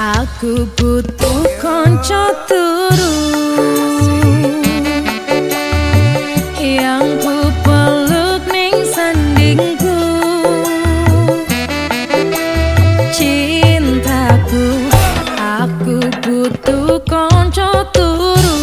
Aku butuh konco turu Yang ku peluk ning sandingku. Cintaku Aku butuh konco turu